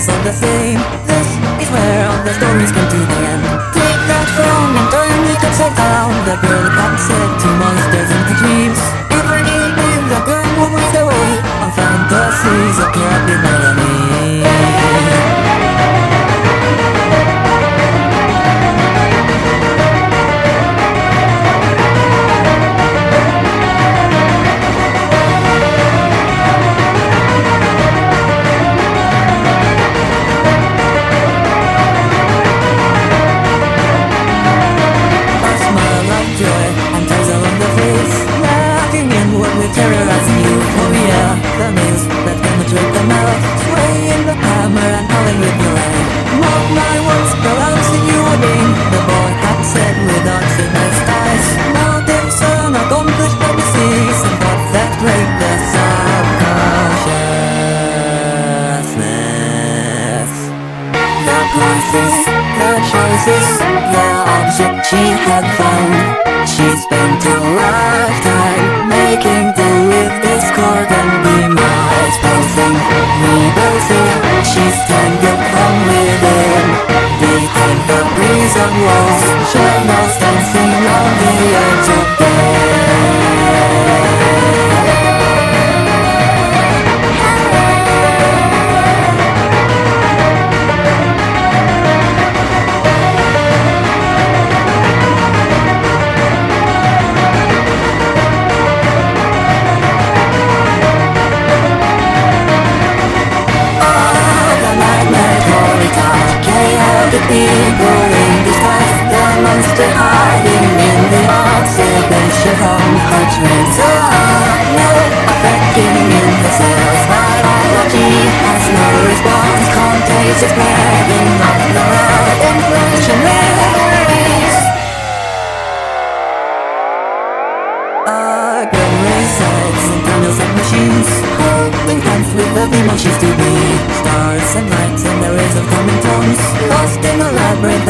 is all the same. This is where all the stories come to the end. Take that phone and turn it upside down. The girl that said to monsters and the dreams. Every evening the girl moves away. Our fantasies appear behind Swaying the hammer and calling with delight Mark my words, pronouncing you a being The boy had said with oxidized eyes Mountain sun accomplished by disease And thoughts that break the subconsciousness the places, the choices, the object she had found. Prison walls, shadows dancing on the edge of the Stars and lights and the rays of coming tones. Lost in a labyrinth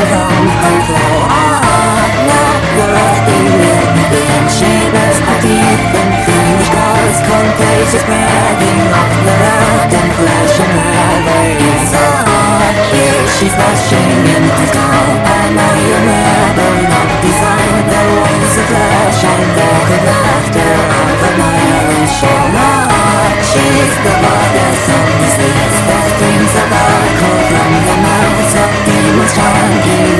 oxidation from demons